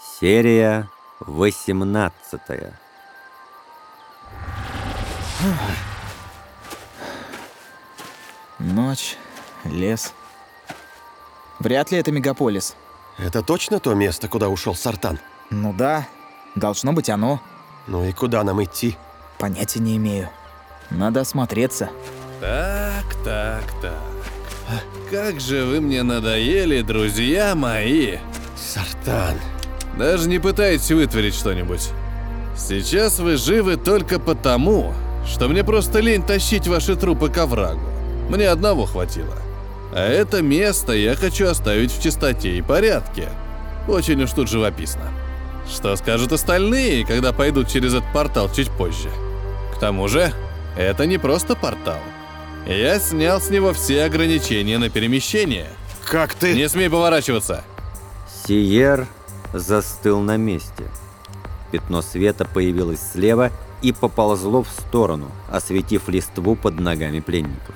Серия 18 Ночь, лес. Вряд ли это мегаполис. Это точно то место, куда ушел Сартан? Ну да, должно быть оно. Ну и куда нам идти? Понятия не имею. Надо осмотреться. Так, так, так. Как же вы мне надоели, друзья мои. Сартан. Даже не пытайтесь вытворить что-нибудь. Сейчас вы живы только потому, что мне просто лень тащить ваши трупы к оврагу. Мне одного хватило. А это место я хочу оставить в чистоте и порядке. Очень уж тут живописно. Что скажут остальные, когда пойдут через этот портал чуть позже? К тому же, это не просто портал. Я снял с него все ограничения на перемещение. Как ты... Не смей поворачиваться. Сиер застыл на месте. Пятно света появилось слева и поползло в сторону, осветив листву под ногами пленников.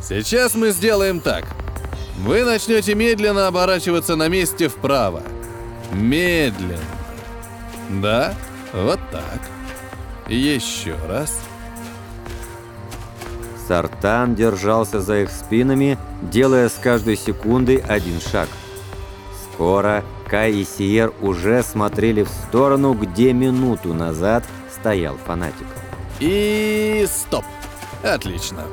Сейчас мы сделаем так. Вы начнете медленно оборачиваться на месте вправо. Медленно. Да, вот так. Еще раз. Сартан держался за их спинами, делая с каждой секундой один шаг. Скоро Кай и Сиер уже смотрели в сторону, где минуту назад стоял фанатик. И стоп. Отлично.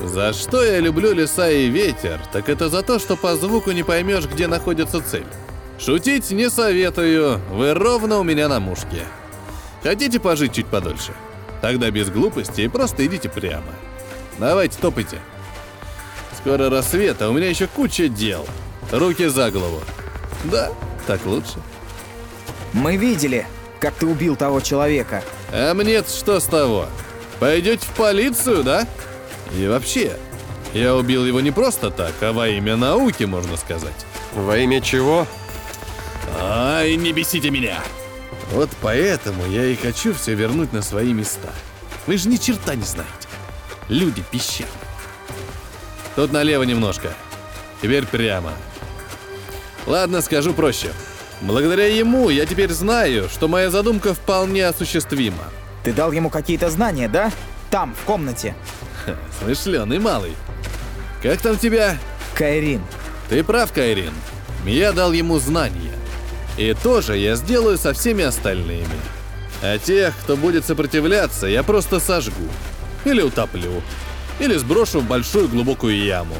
За что я люблю леса и ветер, так это за то, что по звуку не поймешь, где находится цель. Шутить не советую, вы ровно у меня на мушке. Хотите пожить чуть подольше? Тогда без глупостей просто идите прямо. Давайте, топайте. Скоро рассвет, а у меня еще куча дел. Руки за голову. Да, так лучше. Мы видели, как ты убил того человека. А мне что с того? Пойдете в полицию, да? И вообще, я убил его не просто так, а во имя науки, можно сказать. Во имя чего? Ай, не бесите меня! Вот поэтому я и хочу все вернуть на свои места. Вы же ни черта не знаете. Люди пищат. Тут налево немножко. Теперь прямо. Ладно, скажу проще. Благодаря ему я теперь знаю, что моя задумка вполне осуществима. Ты дал ему какие-то знания, да? Там, в комнате. Смышленый малый. Как там тебя? Кайрин. Ты прав, Кайрин. Я дал ему знания. И тоже я сделаю со всеми остальными. А тех, кто будет сопротивляться, я просто сожгу. Или утоплю. Или сброшу в большую глубокую яму.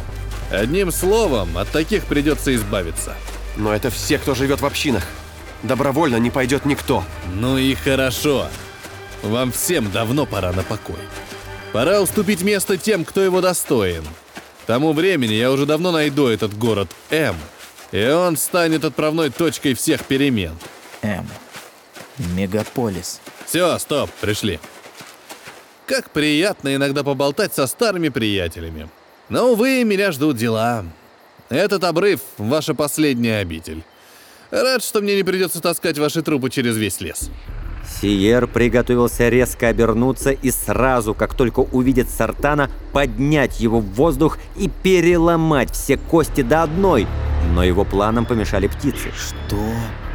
Одним словом, от таких придется избавиться. Но это все, кто живет в общинах. Добровольно не пойдет никто. Ну и хорошо. Вам всем давно пора на покой. Пора уступить место тем, кто его достоин. К тому времени я уже давно найду этот город М, и он станет отправной точкой всех перемен. М. Мегаполис. Все, стоп, пришли. Как приятно иногда поболтать со старыми приятелями. Но, увы, меня ждут дела. Этот обрыв — ваша последняя обитель. Рад, что мне не придется таскать ваши трупы через весь лес. Сиер приготовился резко обернуться и сразу, как только увидит Сартана, поднять его в воздух и переломать все кости до одной. Но его планам помешали птицы. Что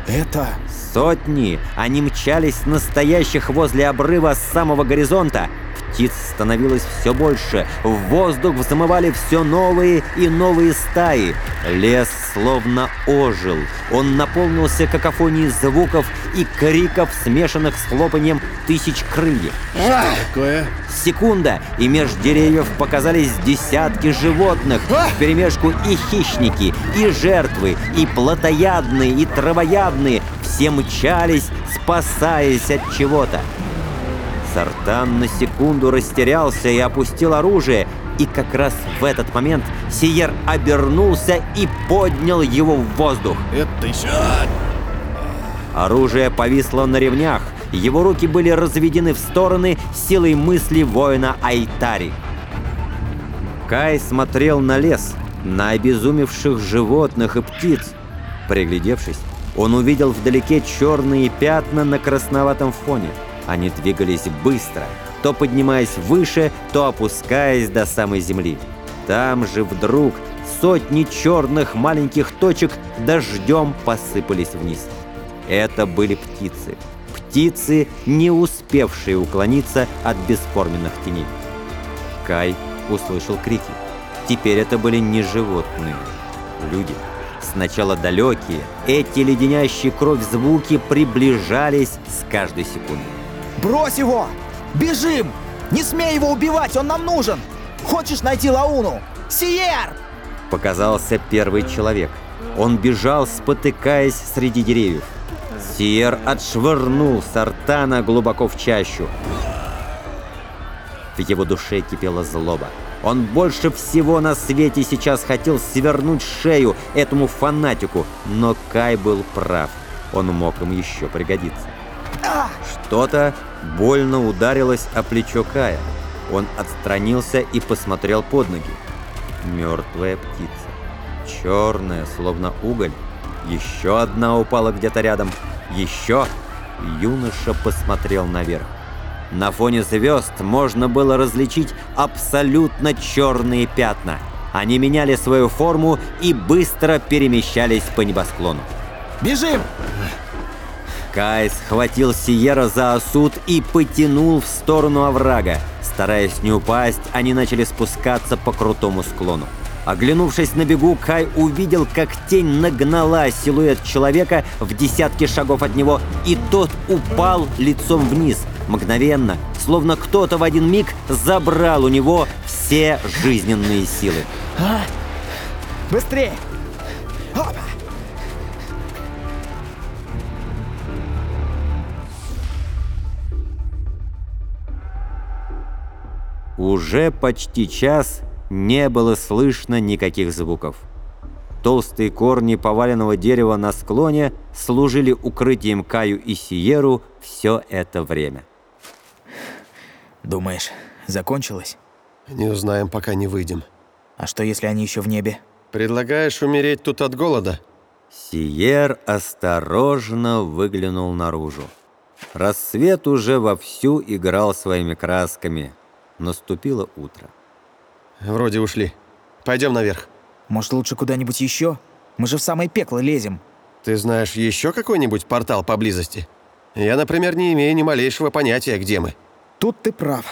это? Сотни! Они мчались настоящих возле обрыва с самого горизонта. Птиц становилось все больше. В воздух взмывали все новые и новые стаи. Лес словно ожил. Он наполнился какофонией звуков и криков, смешанных с хлопанием тысяч крыльев. Какое? Секунда, и меж деревьев показались десятки животных, вперемешку и хищники, и жертвы, и плотоядные, и травоядные. Все мчались, спасаясь от чего-то. Сартан на секунду растерялся и опустил оружие, и как раз в этот момент Сиер обернулся и поднял его в воздух. Это еще... Оружие повисло на ремнях, его руки были разведены в стороны силой мысли воина Айтари. Кай смотрел на лес, на обезумевших животных и птиц. Приглядевшись, он увидел вдалеке черные пятна на красноватом фоне. Они двигались быстро, то поднимаясь выше, то опускаясь до самой земли. Там же вдруг сотни черных маленьких точек дождем посыпались вниз. Это были птицы. Птицы, не успевшие уклониться от бесформенных теней. Кай услышал крики. Теперь это были не животные, люди. Сначала далекие, эти леденящие кровь звуки приближались с каждой секундой. Брось его! Бежим! Не смей его убивать, он нам нужен! Хочешь найти Лауну? Сиер! Показался первый человек. Он бежал, спотыкаясь среди деревьев. Сиер отшвырнул Сартана глубоко в чащу. В его душе кипела злоба. Он больше всего на свете сейчас хотел свернуть шею этому фанатику, но Кай был прав. Он мог им еще пригодиться. Что-то больно ударилось о плечо Кая. Он отстранился и посмотрел под ноги. Мертвая птица. Черная, словно уголь. Еще одна упала где-то рядом. Еще. Юноша посмотрел наверх. На фоне звезд можно было различить абсолютно черные пятна. Они меняли свою форму и быстро перемещались по небосклону. Бежим! Кай схватил Сиера за осуд и потянул в сторону оврага. Стараясь не упасть, они начали спускаться по крутому склону. Оглянувшись на бегу, Кай увидел, как тень нагнала силуэт человека в десятке шагов от него, и тот упал лицом вниз. Мгновенно, словно кто-то в один миг забрал у него все жизненные силы. А? Быстрее! Опа! Уже почти час не было слышно никаких звуков. Толстые корни поваленного дерева на склоне служили укрытием Каю и Сиеру все это время. Думаешь, закончилось? Не узнаем, пока не выйдем. А что, если они еще в небе? Предлагаешь умереть тут от голода? Сиер осторожно выглянул наружу. Рассвет уже вовсю играл своими красками. Наступило утро. Вроде ушли. Пойдем наверх. Может, лучше куда-нибудь еще? Мы же в самое пекло лезем. Ты знаешь еще какой-нибудь портал поблизости? Я, например, не имею ни малейшего понятия, где мы. Тут ты прав.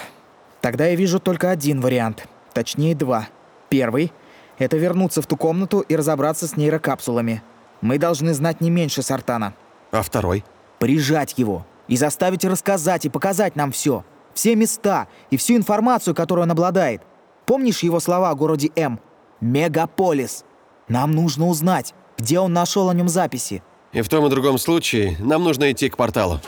Тогда я вижу только один вариант. Точнее, два. Первый — это вернуться в ту комнату и разобраться с нейрокапсулами. Мы должны знать не меньше Сартана. А второй? Прижать его и заставить рассказать и показать нам все. Все места и всю информацию, которую он обладает. Помнишь его слова о городе М? Мегаполис. Нам нужно узнать, где он нашел о нем записи. И в том и другом случае нам нужно идти к порталу.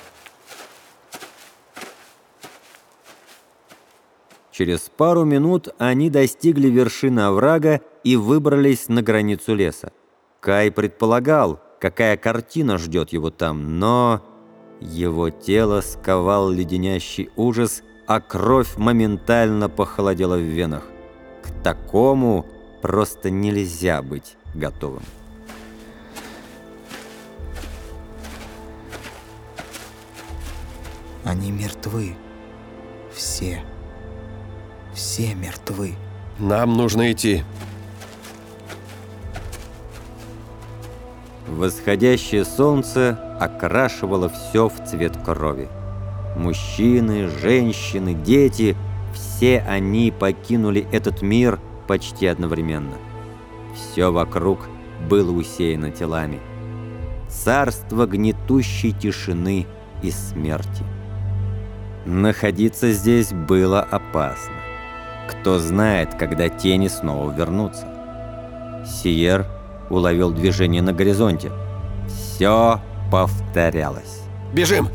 Через пару минут они достигли вершины оврага и выбрались на границу леса. Кай предполагал, какая картина ждет его там, но его тело сковал леденящий ужас, а кровь моментально похолодела в венах. К такому просто нельзя быть готовым. Они мертвы. Все. Все мертвы. Нам нужно идти. Восходящее солнце окрашивало все в цвет крови. Мужчины, женщины, дети – все они покинули этот мир почти одновременно. Все вокруг было усеяно телами. Царство гнетущей тишины и смерти. Находиться здесь было опасно. Кто знает, когда тени снова вернутся. Сиер уловил движение на горизонте. Все повторялось. Бежим!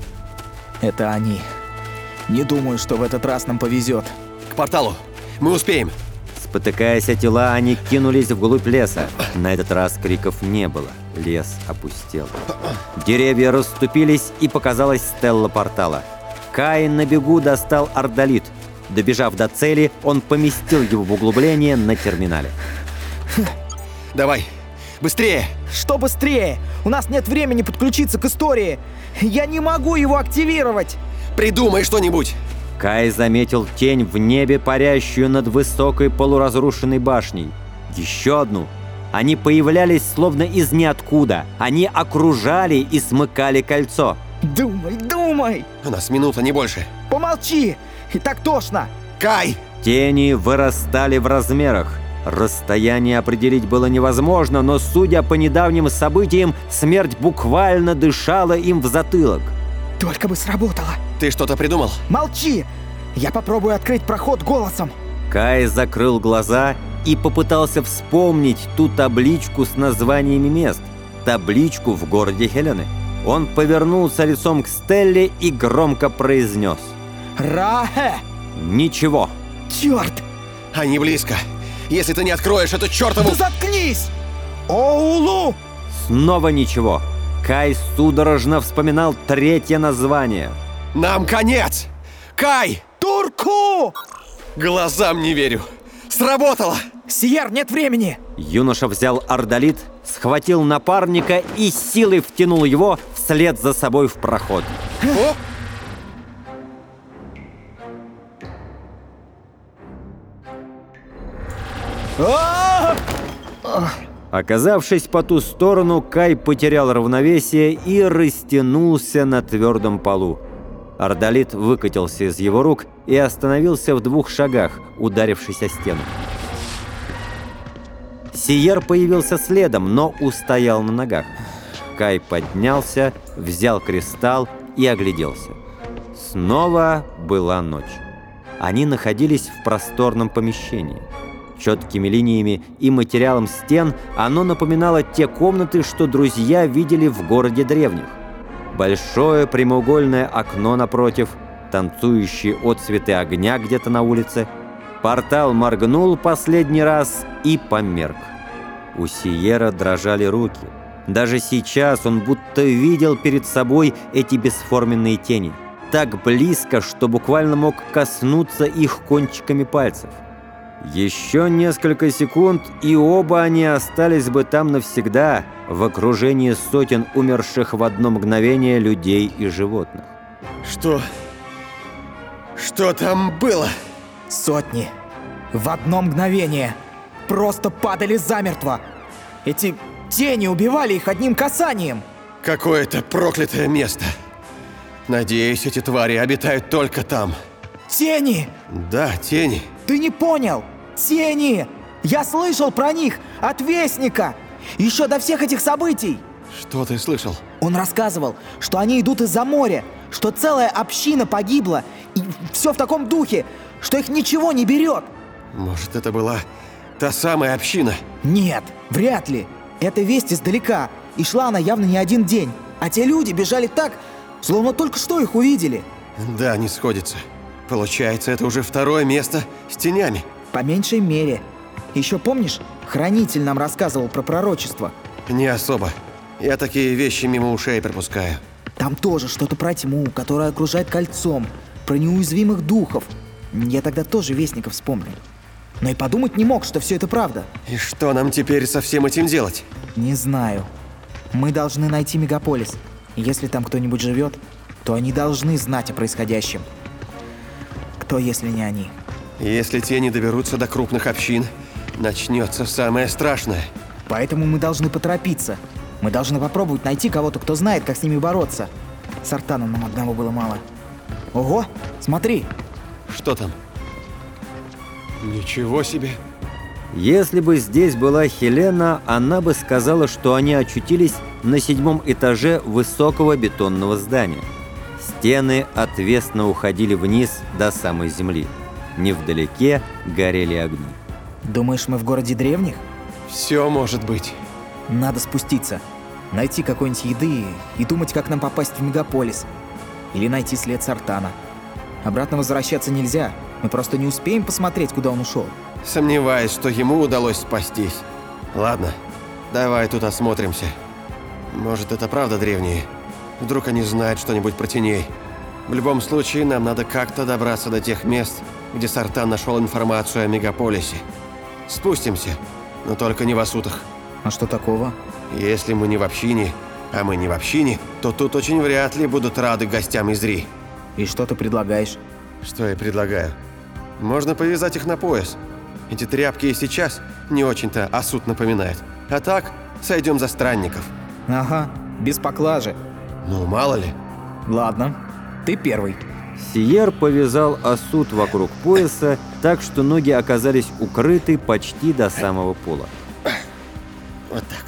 Это они. Не думаю, что в этот раз нам повезет. К порталу! Мы успеем! Спотыкаясь о тела, они кинулись вглубь леса. На этот раз криков не было. Лес опустел. Деревья расступились, и показалась стелла портала. Каин на бегу достал ордолит. Добежав до цели, он поместил его в углубление на терминале. Давай! Быстрее! Что быстрее? У нас нет времени подключиться к истории. Я не могу его активировать. Придумай что-нибудь! Кай заметил тень в небе, парящую над высокой полуразрушенной башней. Еще одну. Они появлялись словно из ниоткуда. Они окружали и смыкали кольцо. Думай, думай! У нас минута, не больше. Помолчи! И так тошно! Кай! Тени вырастали в размерах. Расстояние определить было невозможно, но, судя по недавним событиям, смерть буквально дышала им в затылок. Только бы сработало! Ты что-то придумал? Молчи! Я попробую открыть проход голосом. Кай закрыл глаза и попытался вспомнить ту табличку с названиями мест. Табличку в городе Хелены. Он повернулся лицом к Стелле и громко произнес. Рахе! Ничего. Черт! Они близко. Если ты не откроешь эту чертову... Да заткнись! Оулу! Снова ничего. Кай судорожно вспоминал третье название. Нам конец! Кай! Турку! Глазам не верю. Сработало! Сиер, нет времени! Юноша взял ордолит, схватил напарника и силой втянул его вслед за собой в проход. О! Оказавшись по ту сторону, Кай потерял равновесие и растянулся на твердом полу. Ордолит выкатился из его рук и остановился в двух шагах, ударившись о стену. Сиер появился следом, но устоял на ногах. Кай поднялся, взял кристалл и огляделся. Снова была ночь. Они находились в просторном помещении. Четкими линиями и материалом стен оно напоминало те комнаты, что друзья видели в городе древних. Большое прямоугольное окно напротив, танцующие отцветы огня где-то на улице. Портал моргнул последний раз и померк. У Сиера дрожали руки. Даже сейчас он будто видел перед собой эти бесформенные тени. Так близко, что буквально мог коснуться их кончиками пальцев. Еще несколько секунд, и оба они остались бы там навсегда, в окружении сотен умерших в одно мгновение людей и животных. Что? Что там было? Сотни. В одно мгновение. Просто падали замертво. Эти тени убивали их одним касанием. Какое-то проклятое место. Надеюсь, эти твари обитают только там. Тени! Да, тени. Ты не понял? Тени! Я слышал про них от Вестника! Еще до всех этих событий! Что ты слышал? Он рассказывал, что они идут из-за моря, что целая община погибла, и все в таком духе, что их ничего не берет. Может, это была та самая община? Нет, вряд ли. Эта весть издалека, и шла она явно не один день. А те люди бежали так, словно только что их увидели. Да, не сходится. Получается, это уже второе место с тенями. По меньшей мере. Еще помнишь, хранитель нам рассказывал про пророчество. Не особо. Я такие вещи мимо ушей пропускаю. Там тоже что-то про тьму, которая окружает кольцом, про неуязвимых духов. Я тогда тоже Вестника вспомнил. Но и подумать не мог, что все это правда. И что нам теперь со всем этим делать? Не знаю. Мы должны найти мегаполис. Если там кто-нибудь живет, то они должны знать о происходящем. Кто, если не они? Если те не доберутся до крупных общин, начнется самое страшное. Поэтому мы должны поторопиться. Мы должны попробовать найти кого-то, кто знает, как с ними бороться. С Артаном нам одного было мало. Ого, смотри, Что там? Ничего себе. Если бы здесь была Хелена, она бы сказала, что они очутились на седьмом этаже высокого бетонного здания. Стены отвесно уходили вниз до самой земли. Невдалеке горели огни. думаешь, мы в городе древних? Все может быть. Надо спуститься, найти какой-нибудь еды и думать, как нам попасть в мегаполис. Или найти след Сартана. Обратно возвращаться нельзя. Мы просто не успеем посмотреть, куда он ушел. Сомневаюсь, что ему удалось спастись. Ладно, давай тут осмотримся. Может, это правда древние? Вдруг они знают что-нибудь про теней. В любом случае, нам надо как-то добраться до тех мест, где Сартан нашел информацию о мегаполисе. Спустимся, но только не в Асутах. А что такого? Если мы не в общине, а мы не в общине, то тут очень вряд ли будут рады гостям из Ри. И что ты предлагаешь? Что я предлагаю? Можно повязать их на пояс. Эти тряпки и сейчас не очень-то Асут напоминают. А так, сойдем за странников. Ага, без поклажи. Ну, мало ли. Ладно, ты первый. Сиер повязал осуд вокруг пояса, так что ноги оказались укрыты почти до самого пола. Вот так.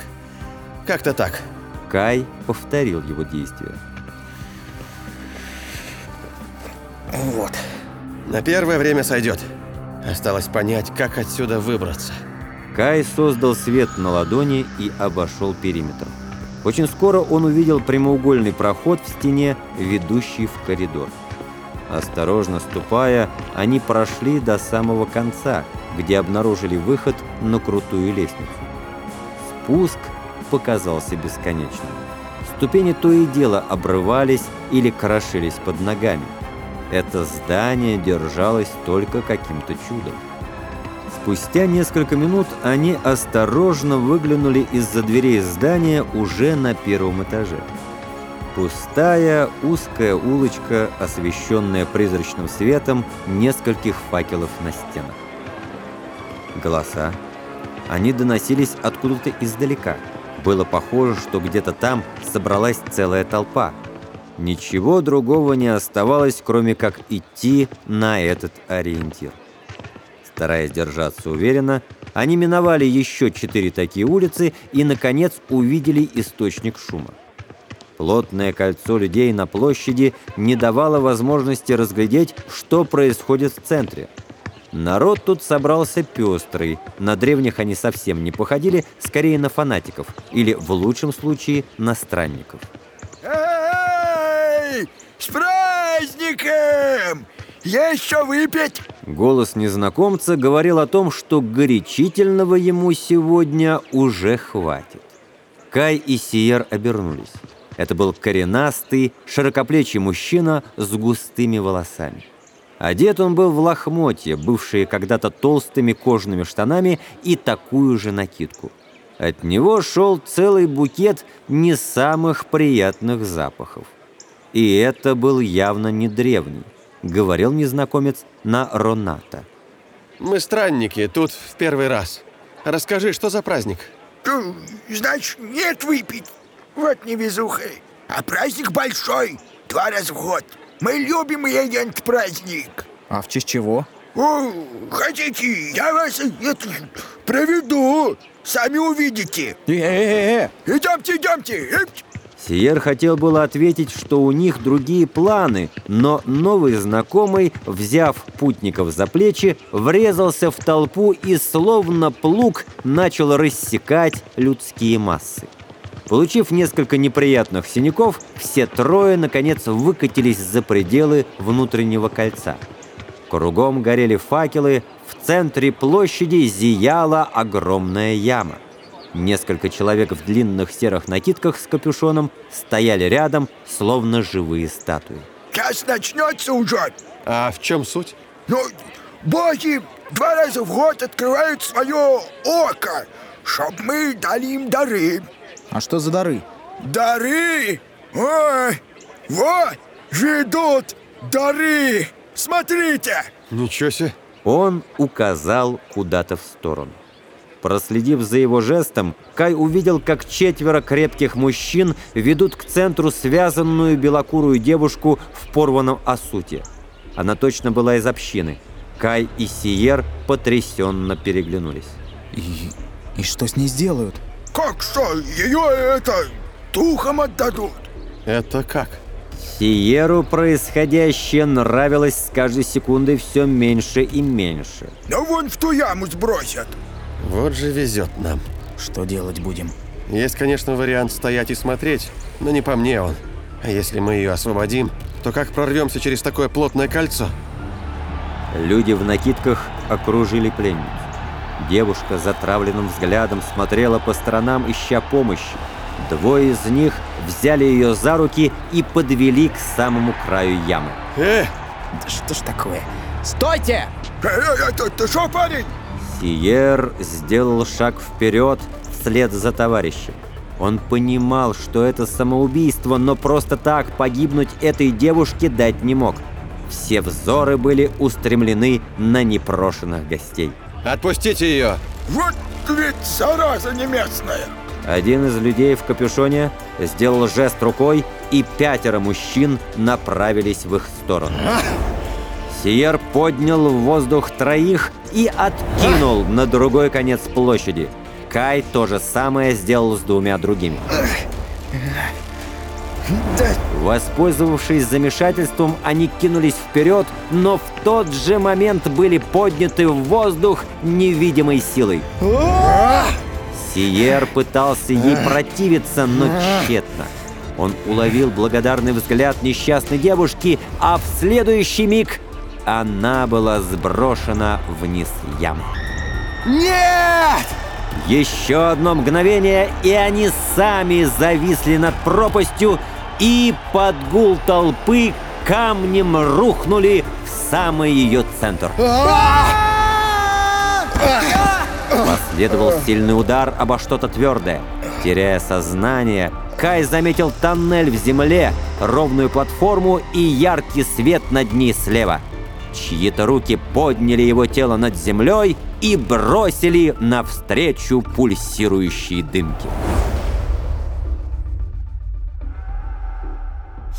Как-то так. Кай повторил его действия. Вот. На первое время сойдет. Осталось понять, как отсюда выбраться. Кай создал свет на ладони и обошел периметр. Очень скоро он увидел прямоугольный проход в стене, ведущий в коридор. Осторожно ступая, они прошли до самого конца, где обнаружили выход на крутую лестницу. Спуск показался бесконечным. Ступени то и дело обрывались или крошились под ногами. Это здание держалось только каким-то чудом. Спустя несколько минут они осторожно выглянули из-за дверей здания уже на первом этаже. Пустая, узкая улочка, освещенная призрачным светом нескольких факелов на стенах. Голоса. Они доносились откуда-то издалека. Было похоже, что где-то там собралась целая толпа. Ничего другого не оставалось, кроме как идти на этот ориентир. Стараясь держаться уверенно, они миновали еще четыре такие улицы и, наконец, увидели источник шума. Плотное кольцо людей на площади не давало возможности разглядеть, что происходит в центре. Народ тут собрался пестрый, на древних они совсем не походили, скорее на фанатиков, или, в лучшем случае, на странников. Эй! С праздником! Есть что выпить? Голос незнакомца говорил о том, что горячительного ему сегодня уже хватит. Кай и Сиер обернулись. Это был коренастый, широкоплечий мужчина с густыми волосами. Одет он был в лохмотье, бывшие когда-то толстыми кожаными штанами и такую же накидку. От него шел целый букет не самых приятных запахов. И это был явно не древний, говорил незнакомец на Роната. Мы странники, тут в первый раз. Расскажи, что за праздник? Ну, Значит, нет выпить. Вот невезуха. А праздник большой, два раза в год. Мы любим этот праздник. А в честь чего? О, хотите, я вас это, проведу. Сами увидите. Э-э-э! Идемте, идемте. Сиер хотел было ответить, что у них другие планы, но новый знакомый, взяв путников за плечи, врезался в толпу и словно плуг начал рассекать людские массы. Получив несколько неприятных синяков, все трое, наконец, выкатились за пределы внутреннего кольца. Кругом горели факелы, в центре площади зияла огромная яма. Несколько человек в длинных серых накидках с капюшоном стояли рядом, словно живые статуи. Сейчас начнется уже. А в чем суть? Ну, боги два раза в год открывают свое око, чтоб мы дали им дары. А что за дары? Дары? Ой, вот, ведут дары. Смотрите. Ничего себе. Он указал куда-то в сторону. Проследив за его жестом, Кай увидел, как четверо крепких мужчин ведут к центру связанную белокурую девушку в порванном осуте. Она точно была из общины. Кай и Сиер потрясенно переглянулись. И, и что с ней сделают? Как что, ее это, духом отдадут? Это как? Сиеру происходящее нравилось с каждой секундой все меньше и меньше. Ну вон в ту яму сбросят. Вот же везет нам. Что делать будем? Есть, конечно, вариант стоять и смотреть, но не по мне он. А если мы ее освободим, то как прорвемся через такое плотное кольцо? Люди в накидках окружили пленницу. Девушка затравленным взглядом смотрела по сторонам, ища помощи. Двое из них взяли ее за руки и подвели к самому краю ямы. Э, Да что ж такое? Стойте! Э, э, это ты что, парень? Сиер сделал шаг вперед вслед за товарищем. Он понимал, что это самоубийство, но просто так погибнуть этой девушке дать не мог. Все взоры были устремлены на непрошенных гостей. Отпустите ее! Вот ведь зараза не местная. Один из людей в капюшоне сделал жест рукой, и пятеро мужчин направились в их сторону. Сиер поднял в воздух троих и откинул на другой конец площади. Кай то же самое сделал с двумя другими. Воспользовавшись замешательством, они кинулись вперед, но в тот же момент были подняты в воздух невидимой силой. Сиер пытался ей противиться, но тщетно. Он уловил благодарный взгляд несчастной девушки, а в следующий миг она была сброшена вниз ямы. Нет! Еще одно мгновение, и они сами зависли над пропастью, и под гул толпы камнем рухнули в самый ее центр. Последовал сильный удар обо что-то твердое. Теряя сознание, Кай заметил тоннель в земле, ровную платформу и яркий свет над ней слева. Чьи-то руки подняли его тело над землей и бросили навстречу пульсирующие дымки.